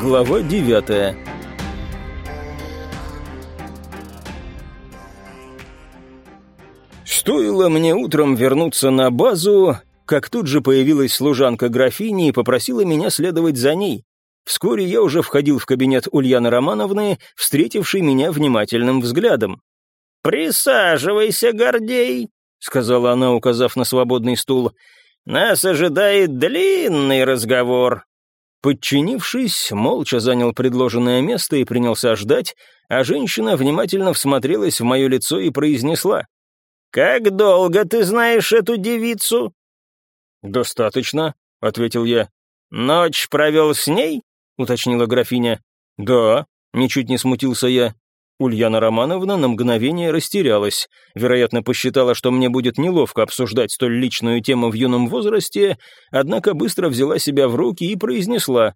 Глава девятая Стоило мне утром вернуться на базу, как тут же появилась служанка графини и попросила меня следовать за ней. Вскоре я уже входил в кабинет Ульяны Романовны, встретившей меня внимательным взглядом. «Присаживайся, Гордей», — сказала она, указав на свободный стул. «Нас ожидает длинный разговор». Подчинившись, молча занял предложенное место и принялся ждать, а женщина внимательно всмотрелась в мое лицо и произнесла. «Как долго ты знаешь эту девицу?» «Достаточно», — ответил я. «Ночь провел с ней?» — уточнила графиня. «Да», — ничуть не смутился я. Ульяна Романовна на мгновение растерялась. Вероятно, посчитала, что мне будет неловко обсуждать столь личную тему в юном возрасте, однако быстро взяла себя в руки и произнесла.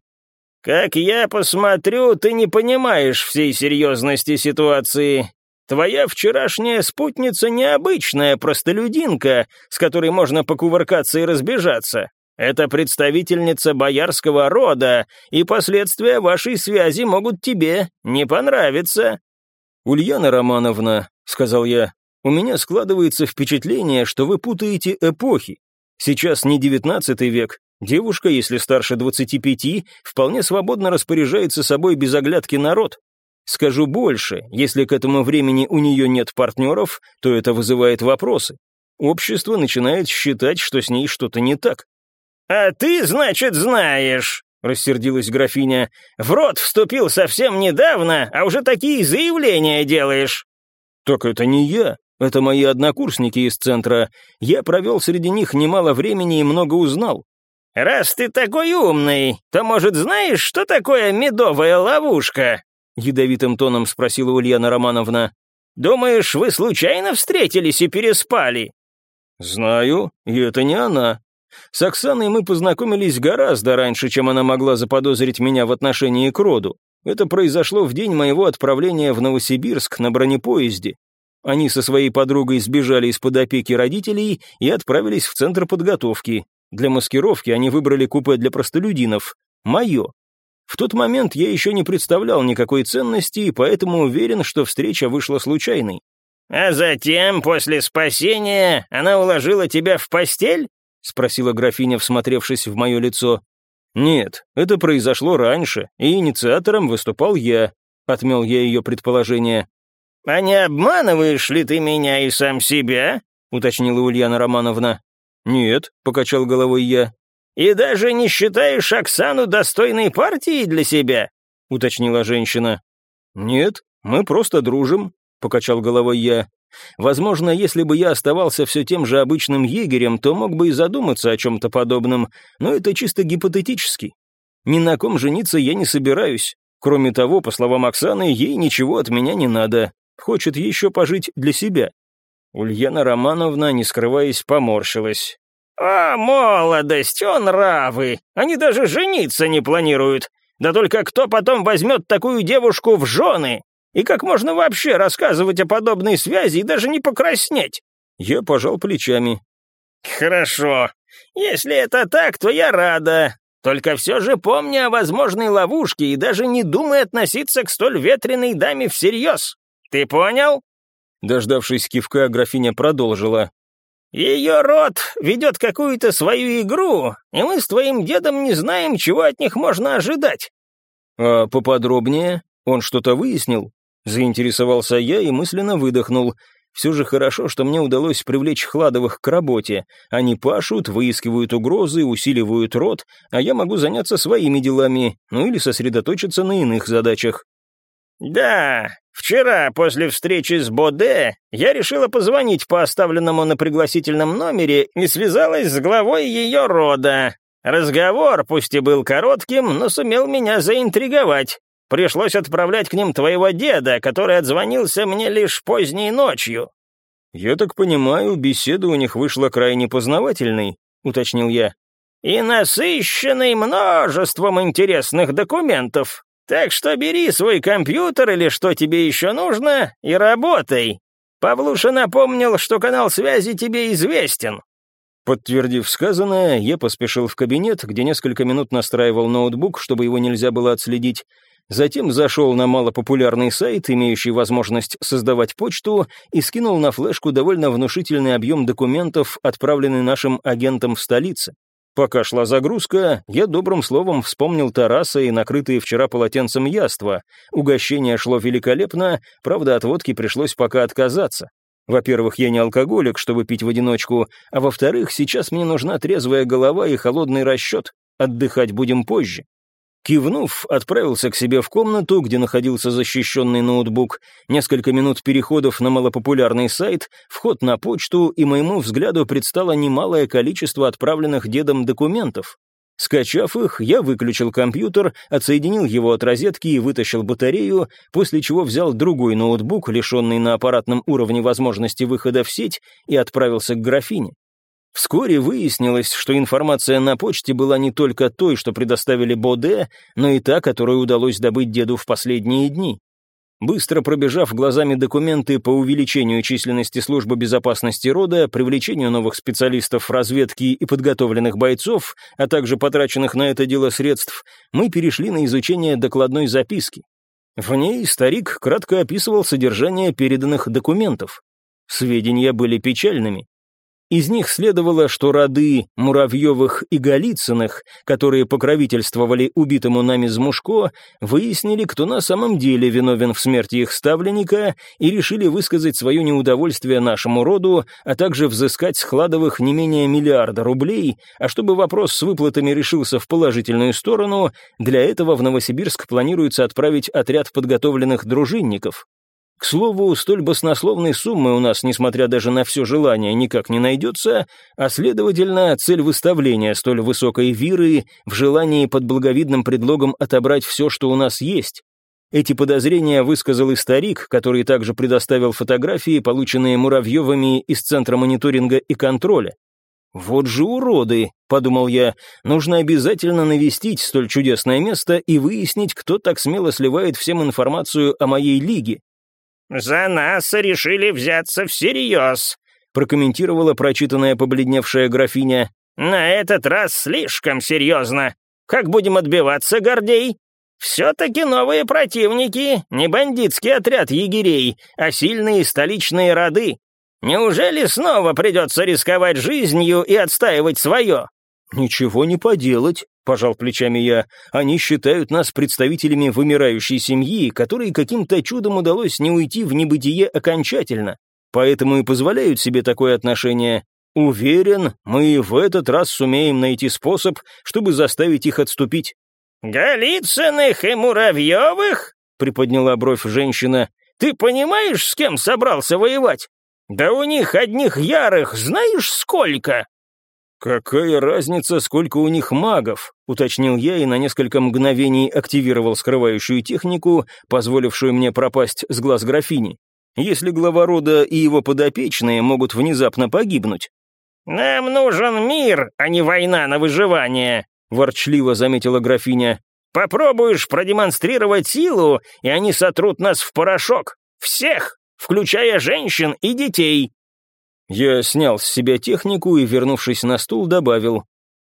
«Как я посмотрю, ты не понимаешь всей серьезности ситуации. Твоя вчерашняя спутница необычная простолюдинка, с которой можно покувыркаться и разбежаться. Это представительница боярского рода, и последствия вашей связи могут тебе не понравиться. «Ульяна Романовна», — сказал я, — «у меня складывается впечатление, что вы путаете эпохи. Сейчас не девятнадцатый век. Девушка, если старше двадцати пяти, вполне свободно распоряжается собой без оглядки народ. Скажу больше, если к этому времени у нее нет партнеров, то это вызывает вопросы. Общество начинает считать, что с ней что-то не так. «А ты, значит, знаешь», — рассердилась графиня. «В рот вступил совсем недавно, а уже такие заявления делаешь». «Так это не я, это мои однокурсники из центра. Я провел среди них немало времени и много узнал». «Раз ты такой умный, то, может, знаешь, что такое медовая ловушка?» — ядовитым тоном спросила Ульяна Романовна. «Думаешь, вы случайно встретились и переспали?» «Знаю, и это не она. С Оксаной мы познакомились гораздо раньше, чем она могла заподозрить меня в отношении к роду. Это произошло в день моего отправления в Новосибирск на бронепоезде. Они со своей подругой сбежали из-под опеки родителей и отправились в центр подготовки. Для маскировки они выбрали купе для простолюдинов. Мое. В тот момент я еще не представлял никакой ценности, и поэтому уверен, что встреча вышла случайной. «А затем, после спасения, она уложила тебя в постель?» — спросила графиня, всмотревшись в мое лицо. «Нет, это произошло раньше, и инициатором выступал я», — отмел я ее предположение. «А не обманываешь ли ты меня и сам себя?» — уточнила Ульяна Романовна. «Нет», — покачал головой я. «И даже не считаешь Оксану достойной партией для себя?» — уточнила женщина. «Нет, мы просто дружим», — покачал головой я. Возможно, если бы я оставался все тем же обычным егерем, то мог бы и задуматься о чем-то подобном, но это чисто гипотетически. Ни на ком жениться я не собираюсь. Кроме того, по словам Оксаны, ей ничего от меня не надо. Хочет еще пожить для себя. Ульяна Романовна, не скрываясь, поморщилась. «А, молодость, он нравы! Они даже жениться не планируют! Да только кто потом возьмет такую девушку в жены? И как можно вообще рассказывать о подобной связи и даже не покраснеть?» Я пожал плечами. «Хорошо. Если это так, то я рада. Только все же помни о возможной ловушке и даже не думай относиться к столь ветреной даме всерьез. Ты понял?» Дождавшись кивка, графиня продолжила. «Ее род ведет какую-то свою игру, и мы с твоим дедом не знаем, чего от них можно ожидать». «А поподробнее? Он что-то выяснил?» Заинтересовался я и мысленно выдохнул. Все же хорошо, что мне удалось привлечь Хладовых к работе. Они пашут, выискивают угрозы, усиливают рот, а я могу заняться своими делами, ну или сосредоточиться на иных задачах. «Да, вчера, после встречи с Боде, я решила позвонить по оставленному на пригласительном номере и связалась с главой ее рода. Разговор, пусть и был коротким, но сумел меня заинтриговать. Пришлось отправлять к ним твоего деда, который отзвонился мне лишь поздней ночью». «Я так понимаю, беседа у них вышла крайне познавательной», — уточнил я. «И насыщенной множеством интересных документов. Так что бери свой компьютер или что тебе еще нужно и работай. Павлуша напомнил, что канал связи тебе известен». Подтвердив сказанное, я поспешил в кабинет, где несколько минут настраивал ноутбук, чтобы его нельзя было отследить. Затем зашел на малопопулярный сайт, имеющий возможность создавать почту, и скинул на флешку довольно внушительный объем документов, отправленный нашим агентам в столице. Пока шла загрузка, я добрым словом вспомнил Тараса и накрытые вчера полотенцем яства. Угощение шло великолепно, правда, от водки пришлось пока отказаться. Во-первых, я не алкоголик, чтобы пить в одиночку, а во-вторых, сейчас мне нужна трезвая голова и холодный расчет. Отдыхать будем позже. Кивнув, отправился к себе в комнату, где находился защищенный ноутбук, несколько минут переходов на малопопулярный сайт, вход на почту, и моему взгляду предстало немалое количество отправленных дедом документов. Скачав их, я выключил компьютер, отсоединил его от розетки и вытащил батарею, после чего взял другой ноутбук, лишенный на аппаратном уровне возможности выхода в сеть, и отправился к графине. Вскоре выяснилось, что информация на почте была не только той, что предоставили Боде, но и та, которую удалось добыть деду в последние дни. Быстро пробежав глазами документы по увеличению численности службы безопасности рода, привлечению новых специалистов разведки и подготовленных бойцов, а также потраченных на это дело средств, мы перешли на изучение докладной записки. В ней старик кратко описывал содержание переданных документов. Сведения были печальными. Из них следовало, что роды Муравьевых и Голицыных, которые покровительствовали убитому нами Змушко, выяснили, кто на самом деле виновен в смерти их ставленника, и решили высказать свое неудовольствие нашему роду, а также взыскать с Хладовых не менее миллиарда рублей, а чтобы вопрос с выплатами решился в положительную сторону, для этого в Новосибирск планируется отправить отряд подготовленных дружинников. К слову, столь баснословной суммы у нас, несмотря даже на все желание, никак не найдется, а следовательно, цель выставления столь высокой виры в желании под благовидным предлогом отобрать все, что у нас есть. Эти подозрения высказал и старик, который также предоставил фотографии, полученные Муравьевыми из Центра мониторинга и контроля. «Вот же уроды», — подумал я, — «нужно обязательно навестить столь чудесное место и выяснить, кто так смело сливает всем информацию о моей лиге. «За нас решили взяться всерьез», — прокомментировала прочитанная побледневшая графиня. «На этот раз слишком серьезно. Как будем отбиваться, Гордей? Все-таки новые противники, не бандитский отряд егерей, а сильные столичные роды. Неужели снова придется рисковать жизнью и отстаивать свое?» «Ничего не поделать», — пожал плечами я. «Они считают нас представителями вымирающей семьи, которой каким-то чудом удалось не уйти в небытие окончательно. Поэтому и позволяют себе такое отношение. Уверен, мы в этот раз сумеем найти способ, чтобы заставить их отступить». «Голицыных и Муравьевых?» — приподняла бровь женщина. «Ты понимаешь, с кем собрался воевать? Да у них одних ярых знаешь сколько?» «Какая разница, сколько у них магов?» — уточнил я и на несколько мгновений активировал скрывающую технику, позволившую мне пропасть с глаз графини. «Если глава рода и его подопечные могут внезапно погибнуть». «Нам нужен мир, а не война на выживание», — ворчливо заметила графиня. «Попробуешь продемонстрировать силу, и они сотрут нас в порошок. Всех, включая женщин и детей. Я снял с себя технику и, вернувшись на стул, добавил.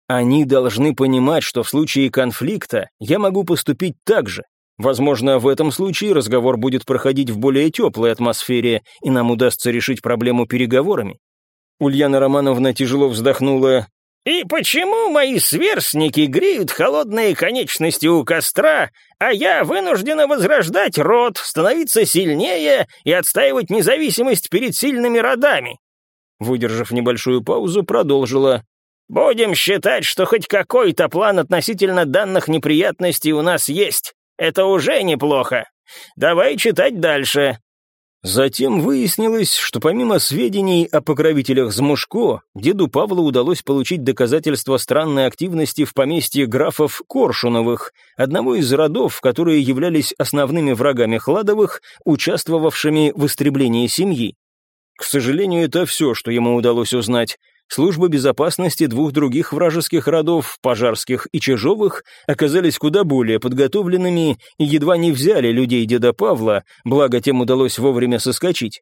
Они должны понимать, что в случае конфликта я могу поступить так же. Возможно, в этом случае разговор будет проходить в более теплой атмосфере, и нам удастся решить проблему переговорами. Ульяна Романовна тяжело вздохнула. «И почему мои сверстники греют холодные конечности у костра, а я вынуждена возрождать род, становиться сильнее и отстаивать независимость перед сильными родами? Выдержав небольшую паузу, продолжила. «Будем считать, что хоть какой-то план относительно данных неприятностей у нас есть. Это уже неплохо. Давай читать дальше». Затем выяснилось, что помимо сведений о покровителях Змушко, деду Павлу удалось получить доказательства странной активности в поместье графов Коршуновых, одного из родов, которые являлись основными врагами Хладовых, участвовавшими в истреблении семьи. К сожалению, это все, что ему удалось узнать. Службы безопасности двух других вражеских родов, Пожарских и Чижовых, оказались куда более подготовленными и едва не взяли людей деда Павла, благо тем удалось вовремя соскочить.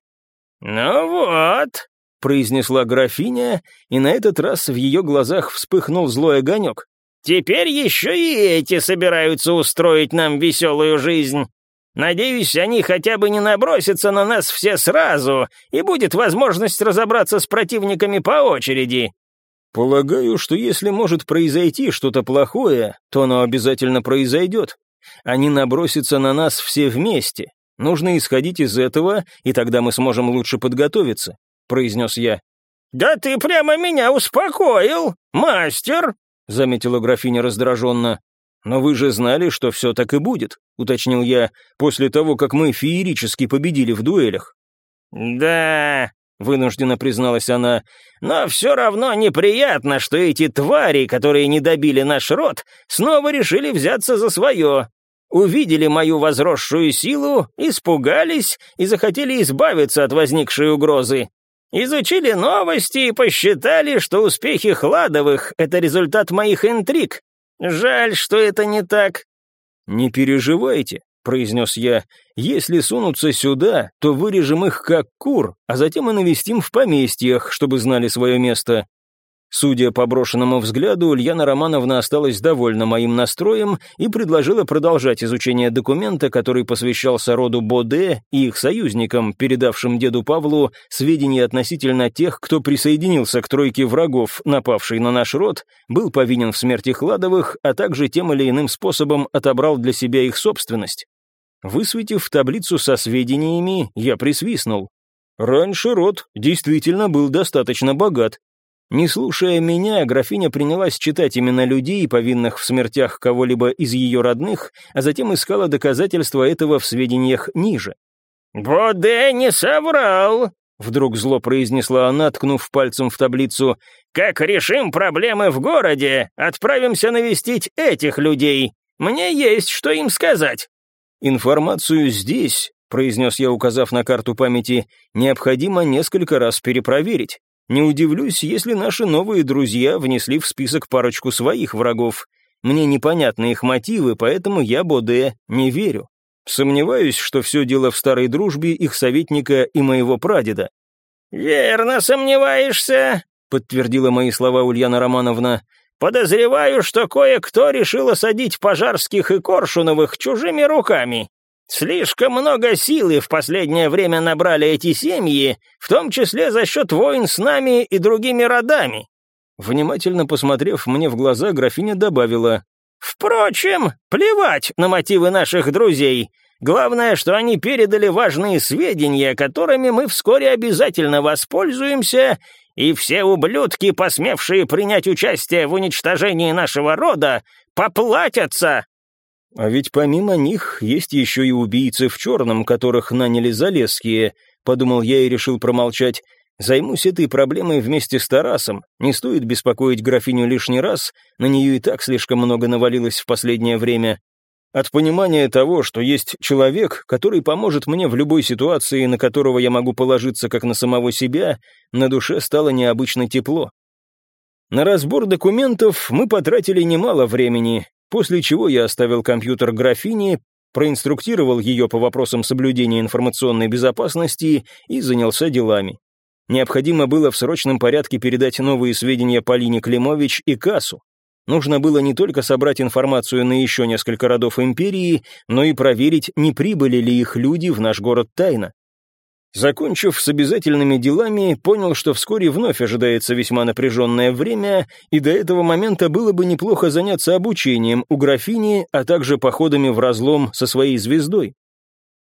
«Ну вот», — произнесла графиня, и на этот раз в ее глазах вспыхнул злой огонек. «Теперь еще и эти собираются устроить нам веселую жизнь. Надеюсь, они хотя бы не набросятся на нас все сразу, и будет возможность разобраться с противниками по очереди». «Полагаю, что если может произойти что-то плохое, то оно обязательно произойдет. Они набросятся на нас все вместе. Нужно исходить из этого, и тогда мы сможем лучше подготовиться», — произнес я. «Да ты прямо меня успокоил, мастер!» — заметила графиня раздраженно. «Но вы же знали, что все так и будет», — уточнил я, после того, как мы феерически победили в дуэлях. «Да», — вынужденно призналась она, «но все равно неприятно, что эти твари, которые не добили наш род, снова решили взяться за свое. Увидели мою возросшую силу, испугались и захотели избавиться от возникшей угрозы. Изучили новости и посчитали, что успехи Хладовых — это результат моих интриг, Жаль, что это не так». «Не переживайте», — произнес я. «Если сунутся сюда, то вырежем их как кур, а затем и навестим в поместьях, чтобы знали свое место. Судя по брошенному взгляду, Ульяна Романовна осталась довольна моим настроем и предложила продолжать изучение документа, который посвящался роду Боде и их союзникам, передавшим деду Павлу сведения относительно тех, кто присоединился к тройке врагов, напавшей на наш род, был повинен в смерти Хладовых, а также тем или иным способом отобрал для себя их собственность. Высветив таблицу со сведениями, я присвистнул. Раньше род действительно был достаточно богат, не слушая меня, графиня принялась читать имена людей, повинных в смертях кого-либо из ее родных, а затем искала доказательства этого в сведениях ниже. «Боде не соврал», — вдруг зло произнесла она, ткнув пальцем в таблицу. «Как решим проблемы в городе, отправимся навестить этих людей. Мне есть что им сказать». «Информацию здесь», — произнес я, указав на карту памяти, — «необходимо несколько раз перепроверить. Не удивлюсь, если наши новые друзья внесли в список парочку своих врагов. Мне непонятны их мотивы, поэтому я Боде не верю. Сомневаюсь, что все дело в старой дружбе их советника и моего прадеда. «Верно сомневаешься», — подтвердила мои слова Ульяна Романовна. «Подозреваю, что кое-кто решил осадить Пожарских и Коршуновых чужими руками. Слишком много силы в последнее время набрали эти семьи, в том числе за счет войн с нами и другими родами». Внимательно посмотрев мне в глаза, графиня добавила. «Впрочем, плевать на мотивы наших друзей. Главное, что они передали важные сведения, которыми мы вскоре обязательно воспользуемся, и все ублюдки, посмевшие принять участие в уничтожении нашего рода, поплатятся а ведь помимо них есть еще и убийцы в черном, которых наняли Залесские, подумал я и решил промолчать. Займусь этой проблемой вместе с Тарасом. Не стоит беспокоить графиню лишний раз, на нее и так слишком много навалилось в последнее время. От понимания того, что есть человек, который поможет мне в любой ситуации, на которого я могу положиться как на самого себя, на душе стало необычно тепло. На разбор документов мы потратили немало времени, после чего я оставил компьютер графини, проинструктировал ее по вопросам соблюдения информационной безопасности и занялся делами. Необходимо было в срочном порядке передать новые сведения Полине Климович и Кассу. Нужно было не только собрать информацию на еще несколько родов империи, но и проверить, не прибыли ли их люди в наш город тайно. Закончив с обязательными делами, понял, что вскоре вновь ожидается весьма напряженное время, и до этого момента было бы неплохо заняться обучением у графини, а также походами в разлом со своей звездой.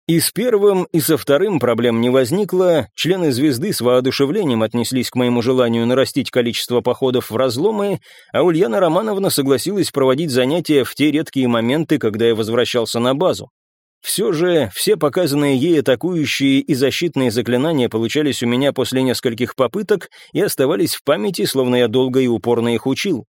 И с первым, и со вторым проблем не возникло, члены звезды с воодушевлением отнеслись к моему желанию нарастить количество походов в разломы, а Ульяна Романовна согласилась проводить занятия в те редкие моменты, когда я возвращался на базу. Все же, все показанные ей атакующие и защитные заклинания получались у меня после нескольких попыток и оставались в памяти, словно я долго и упорно их учил.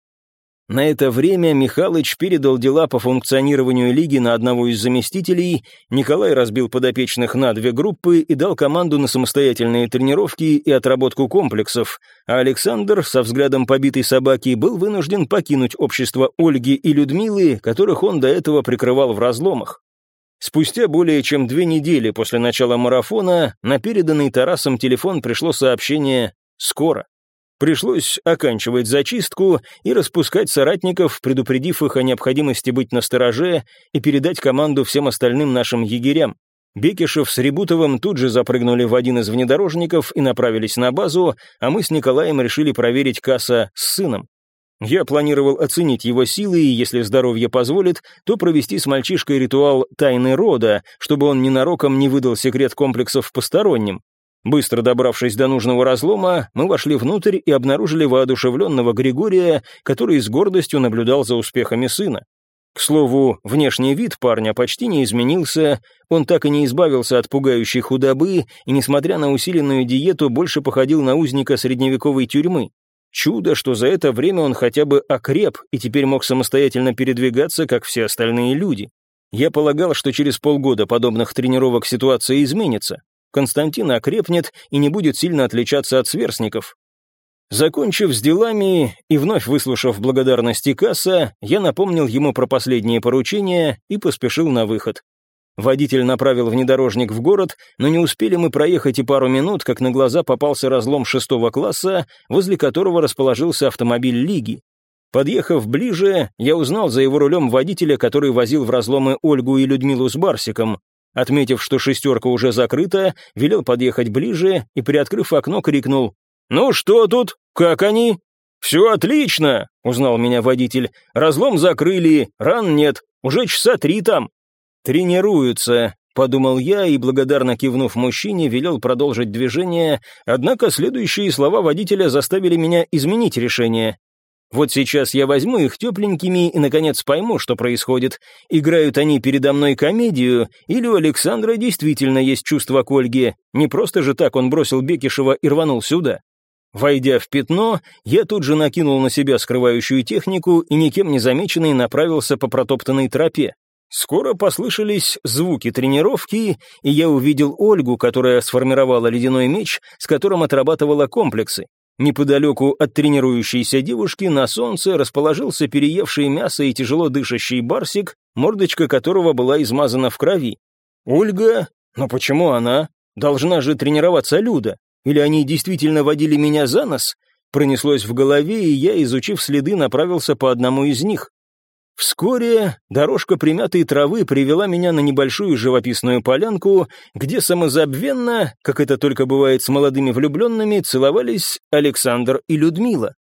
На это время Михалыч передал дела по функционированию лиги на одного из заместителей, Николай разбил подопечных на две группы и дал команду на самостоятельные тренировки и отработку комплексов, а Александр, со взглядом побитой собаки, был вынужден покинуть общество Ольги и Людмилы, которых он до этого прикрывал в разломах. Спустя более чем две недели после начала марафона на переданный Тарасом телефон пришло сообщение скоро. Пришлось оканчивать зачистку и распускать соратников, предупредив их о необходимости быть настороже и передать команду всем остальным нашим егерям. Бекишев с Ребутовым тут же запрыгнули в один из внедорожников и направились на базу, а мы с Николаем решили проверить касса с сыном. Я планировал оценить его силы и, если здоровье позволит, то провести с мальчишкой ритуал тайны рода, чтобы он ненароком не выдал секрет комплексов посторонним. Быстро добравшись до нужного разлома, мы вошли внутрь и обнаружили воодушевленного Григория, который с гордостью наблюдал за успехами сына. К слову, внешний вид парня почти не изменился, он так и не избавился от пугающей худобы и, несмотря на усиленную диету, больше походил на узника средневековой тюрьмы. Чудо, что за это время он хотя бы окреп и теперь мог самостоятельно передвигаться, как все остальные люди. Я полагал, что через полгода подобных тренировок ситуация изменится. Константин окрепнет и не будет сильно отличаться от сверстников. Закончив с делами и вновь выслушав благодарности Касса, я напомнил ему про последние поручения и поспешил на выход. Водитель направил внедорожник в город, но не успели мы проехать и пару минут, как на глаза попался разлом шестого класса, возле которого расположился автомобиль Лиги. Подъехав ближе, я узнал за его рулем водителя, который возил в разломы Ольгу и Людмилу с Барсиком. Отметив, что шестерка уже закрыта, велел подъехать ближе и, приоткрыв окно, крикнул «Ну что тут? Как они?» «Все отлично», — узнал меня водитель. «Разлом закрыли, ран нет, уже часа три там». «Тренируются», — подумал я и, благодарно кивнув мужчине, велел продолжить движение, однако следующие слова водителя заставили меня изменить решение. Вот сейчас я возьму их тепленькими и, наконец, пойму, что происходит. Играют они передо мной комедию, или у Александра действительно есть чувство к Ольге. Не просто же так он бросил Бекишева и рванул сюда. Войдя в пятно, я тут же накинул на себя скрывающую технику и никем не замеченный направился по протоптанной тропе. Скоро послышались звуки тренировки, и я увидел Ольгу, которая сформировала ледяной меч, с которым отрабатывала комплексы. Неподалеку от тренирующейся девушки на солнце расположился переевший мясо и тяжело дышащий барсик, мордочка которого была измазана в крови. «Ольга? Но почему она? Должна же тренироваться Люда. Или они действительно водили меня за нос?» Пронеслось в голове, и я, изучив следы, направился по одному из них. Вскоре дорожка примятой травы привела меня на небольшую живописную полянку, где самозабвенно, как это только бывает с молодыми влюбленными, целовались Александр и Людмила.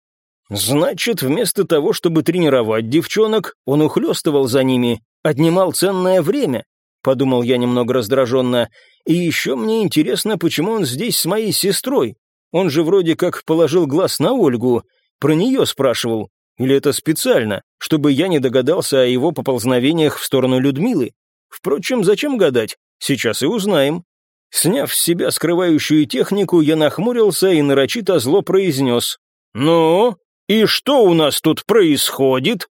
Значит, вместо того, чтобы тренировать девчонок, он ухлёстывал за ними, отнимал ценное время, подумал я немного раздраженно. И еще мне интересно, почему он здесь с моей сестрой. Он же вроде как положил глаз на Ольгу, про нее спрашивал. Или это специально, чтобы я не догадался о его поползновениях в сторону Людмилы? Впрочем, зачем гадать? Сейчас и узнаем. Сняв с себя скрывающую технику, я нахмурился и нарочито зло произнес. «Ну, и что у нас тут происходит?»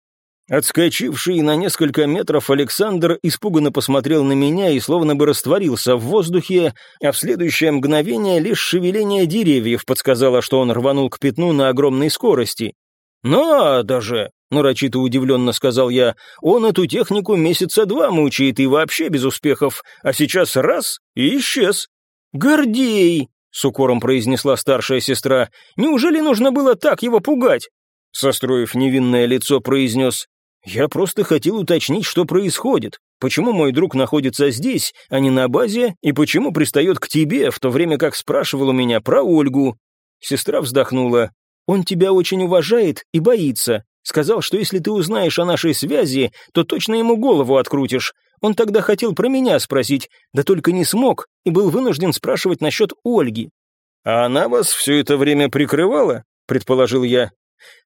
Отскочивший на несколько метров Александр испуганно посмотрел на меня и словно бы растворился в воздухе, а в следующее мгновение лишь шевеление деревьев подсказало, что он рванул к пятну на огромной скорости. «Надо же!» — нарочито удивленно сказал я. «Он эту технику месяца два мучает и вообще без успехов, а сейчас раз — и исчез». «Гордей!» — с укором произнесла старшая сестра. «Неужели нужно было так его пугать?» Состроив невинное лицо, произнес. «Я просто хотел уточнить, что происходит. Почему мой друг находится здесь, а не на базе, и почему пристает к тебе, в то время как спрашивал у меня про Ольгу?» Сестра вздохнула. Он тебя очень уважает и боится. Сказал, что если ты узнаешь о нашей связи, то точно ему голову открутишь. Он тогда хотел про меня спросить, да только не смог, и был вынужден спрашивать насчет Ольги». «А она вас все это время прикрывала?» — предположил я.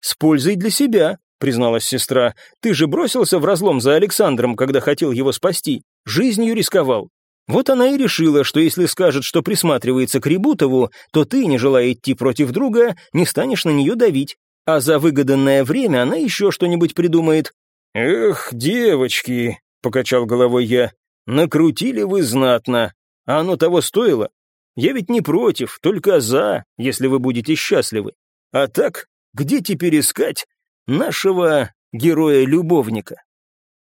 «С пользой для себя», — призналась сестра. «Ты же бросился в разлом за Александром, когда хотел его спасти. Жизнью рисковал. Вот она и решила, что если скажет, что присматривается к Рибутову, то ты, не желая идти против друга, не станешь на нее давить. А за выгоданное время она еще что-нибудь придумает. «Эх, девочки», — покачал головой я, — «накрутили вы знатно. А оно того стоило? Я ведь не против, только за, если вы будете счастливы. А так, где теперь искать нашего героя-любовника?»